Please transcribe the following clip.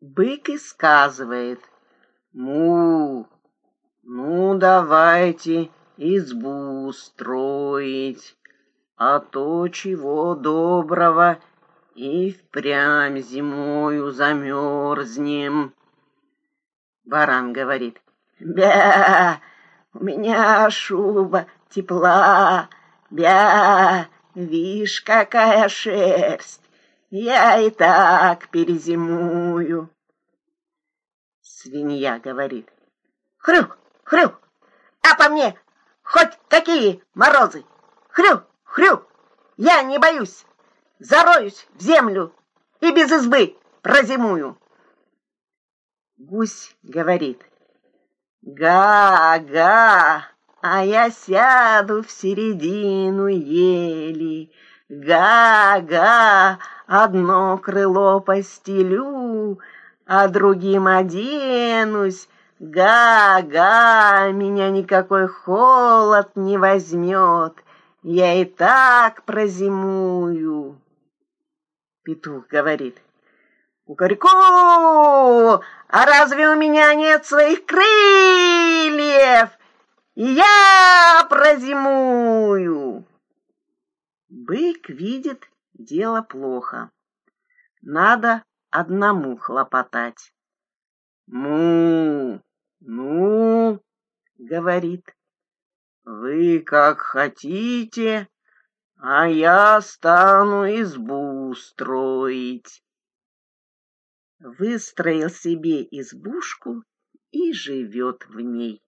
Бык и сказывает, «Му, ну давайте избу строить, а то чего доброго и впрямь зимою замерзнем». Баран говорит, «Бя, у меня шуба тепла, бя, вишь, какая шерсть, я и так перезимую. Свинья говорит. Хрю, хрю, а по мне хоть какие морозы. Хрю, хрю, я не боюсь, зароюсь в землю и без избы прозимую. Гусь говорит. Га-га, а я сяду в середину ели. Га-га, одно крыло постелю, а другим оденусь. Га-га, меня никакой холод не возьмет, я и так прозимую. Петух говорит, Кукареку, а разве у меня нет своих крыльев? И я прозимую. Бык видит, дело плохо. Надо одному хлопотать. «Му, ну, — говорит, — вы как хотите, а я стану избу строить». Выстроил себе избушку и живет в ней.